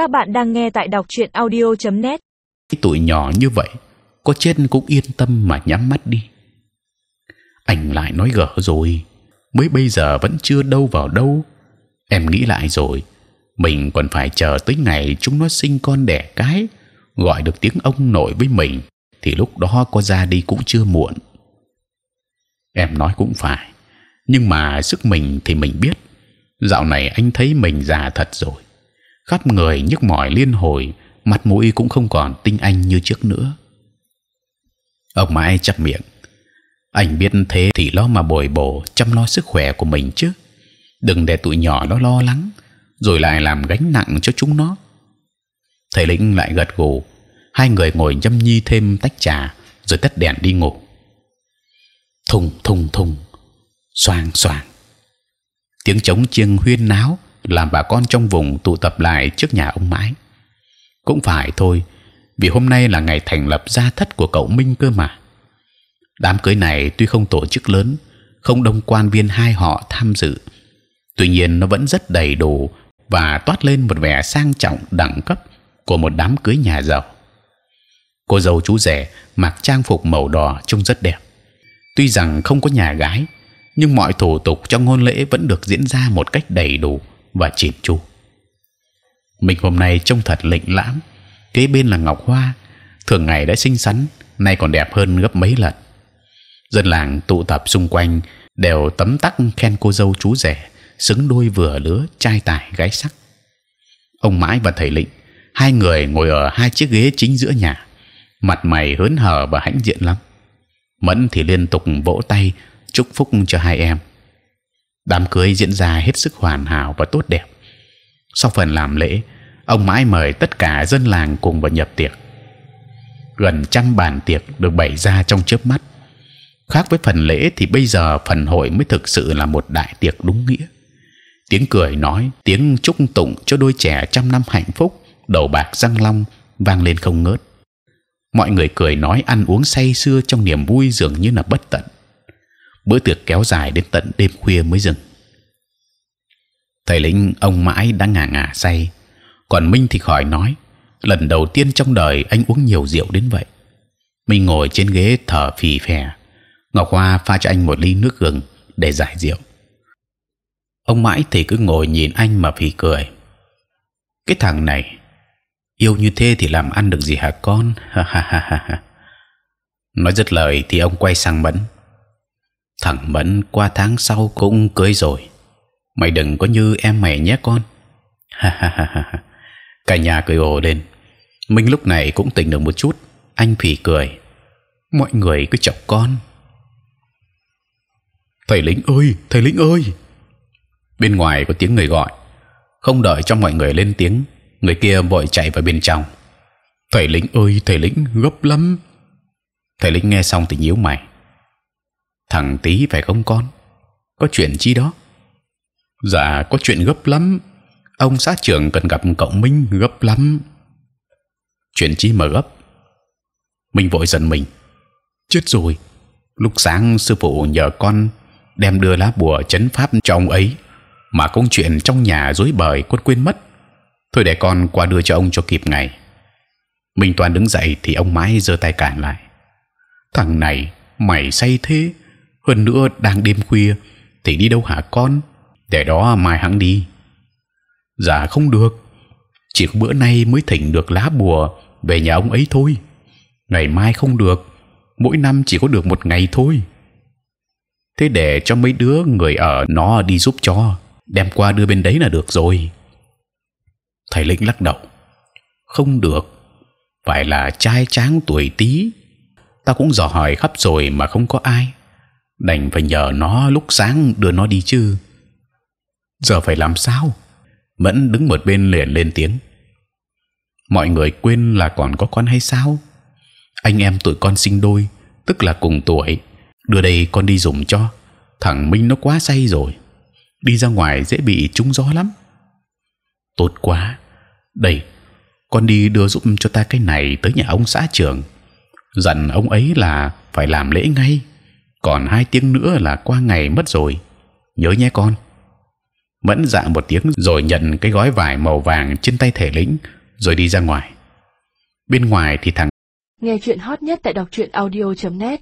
Các bạn đang nghe tại đọc truyện audio.net. Tuổi nhỏ như vậy, có chết cũng yên tâm mà nhắm mắt đi. Anh lại nói gở rồi, mới bây giờ vẫn chưa đâu vào đâu. Em nghĩ lại rồi, mình còn phải chờ tới ngày chúng nó sinh con đẻ cái, gọi được tiếng ông nội với mình, thì lúc đó có ra đi cũng chưa muộn. Em nói cũng phải, nhưng mà sức mình thì mình biết. Dạo này anh thấy mình già thật rồi, khắp người nhức mỏi liên hồi, mặt mũi cũng không còn tinh anh như trước nữa. Ông mãi chặt miệng. Anh biết thế thì lo mà bồi bổ chăm lo sức khỏe của mình chứ, đừng để tụi nhỏ nó lo lắng, rồi lại làm gánh nặng cho chúng nó. Thầy lĩnh lại gật gù, hai người ngồi nhâm nhi thêm tách trà, rồi tắt đèn đi ngủ. Thùng thùng thùng, xoàng xoàng, tiếng trống chiêng huyên náo làm bà con trong vùng tụ tập lại trước nhà ông mãi. Cũng phải thôi, vì hôm nay là ngày thành lập gia thất của cậu Minh cơ mà. Đám cưới này tuy không tổ chức lớn, không đông quan viên hai họ tham dự, tuy nhiên nó vẫn rất đầy đủ và toát lên một vẻ sang trọng đẳng cấp của một đám cưới nhà giàu. Cô dâu chú rể mặc trang phục màu đỏ trông rất đẹp. Tuy rằng không có nhà gái, nhưng mọi thủ tục trong hôn lễ vẫn được diễn ra một cách đầy đủ và chỉn chu. Mình hôm nay trông thật lịnh lãm. Kế bên là Ngọc Hoa, thường ngày đã xinh xắn, nay còn đẹp hơn gấp mấy lần. Dân làng tụ tập xung quanh đều tấm tắc khen cô dâu chú rể xứng đôi vừa lứa trai tài gái sắc. Ông mãi và thầy lĩnh hai người ngồi ở hai chiếc ghế chính giữa nhà, mặt mày hớn hở và hãnh diện lắm. Mẫn thì liên tục vỗ tay chúc phúc cho hai em. Đám cưới diễn ra hết sức hoàn hảo và tốt đẹp. Sau phần làm lễ, ông mãi mời tất cả dân làng cùng vào nhập tiệc. Gần trăm bàn tiệc được bày ra trong chớp mắt. Khác với phần lễ thì bây giờ phần hội mới thực sự là một đại tiệc đúng nghĩa. Tiếng cười nói, tiếng chúc tụng cho đôi trẻ trăm năm hạnh phúc, đầu bạc răng long vang lên không ngớt. Mọi người cười nói ăn uống say sưa trong niềm vui dường như là bất tận. Bữa tiệc kéo dài đến tận đêm khuya mới dừng. Thầy lĩnh ông mãi đã ngả ngả say, còn Minh thì khỏi nói. Lần đầu tiên trong đời anh uống nhiều rượu đến vậy. Minh ngồi trên ghế thở phì phè. Ngọc Hoa pha cho anh một ly nước gừng để giải rượu. Ông mãi thì cứ ngồi nhìn anh mà phì cười. Cái thằng này yêu như thế thì làm ăn được gì hả con? Ha ha ha ha. Nói dứt lời thì ông quay sang Mẫn. Thằng Mẫn qua tháng sau cũng cưới rồi. Mày đừng có như em mày nhé con. Ha ha ha ha. Cả nhà cười ồ lên. Minh lúc này cũng tỉnh được một chút. Anh phì cười. Mọi người cứ chọc con. Thầy lính ơi, thầy lính ơi! Bên ngoài có tiếng người gọi. Không đợi cho mọi người lên tiếng, người kia vội chạy vào bên trong. Thầy lính ơi, thầy lính gấp lắm. Thầy lính nghe xong thì nhíu mày. Thằng tí phải không con? Có chuyện chi đó? Dạ, có chuyện gấp lắm. Ông xã trưởng cần gặp cậu Minh gấp lắm. Chuyện chi mà gấp? Minh vội giận mình. Chết rồi. Lúc sáng sư phụ nhờ con đem đưa lá bùa chấn pháp cho ông ấy, mà công chuyện trong nhà rối bời con quên mất. Thôi để con qua đưa cho ông cho kịp ngày. Minh Toàn đứng dậy thì ông mãi giơ tay cản lại. Thằng này mày say thế, hơn nữa đang đêm khuya thì đi đâu hả con? Để đó mai hắn đi. Dạ không được, chỉ có bữa nay mới thỉnh được lá bùa về nhà ông ấy thôi. Ngày mai không được, mỗi năm chỉ có được một ngày thôi. Thế để cho mấy đứa người ở nó đi giúp cho, đem qua đưa bên đấy là được rồi. Thầy lĩnh lắc đầu, không được, phải là trai tráng tuổi tí. Ta cũng dò hỏi khắp rồi mà không có ai, đành phải nhờ nó lúc sáng đưa nó đi chứ. Giờ phải làm sao? Mẫn đứng một bên liền lên tiếng. Mọi người quên là còn có con hay sao? Anh em tụi con sinh đôi, tức là cùng tuổi. Đưa đây con đi dùng cho. Thằng Minh nó quá say rồi, đi ra ngoài dễ bị trúng gió lắm. Tốt quá, đây, con đi đưa giúp cho ta cái này tới nhà ông xã trưởng. Dặn ông ấy là phải làm lễ ngay. Còn hai tiếng nữa là qua ngày mất rồi. Nhớ nhé con. mẫn dạ một tiếng rồi nhận cái gói vải màu vàng trên tay thể lĩnh, rồi đi ra ngoài bên ngoài thì thằng nghe chuyện hot nhất tại đọc truyện audio .net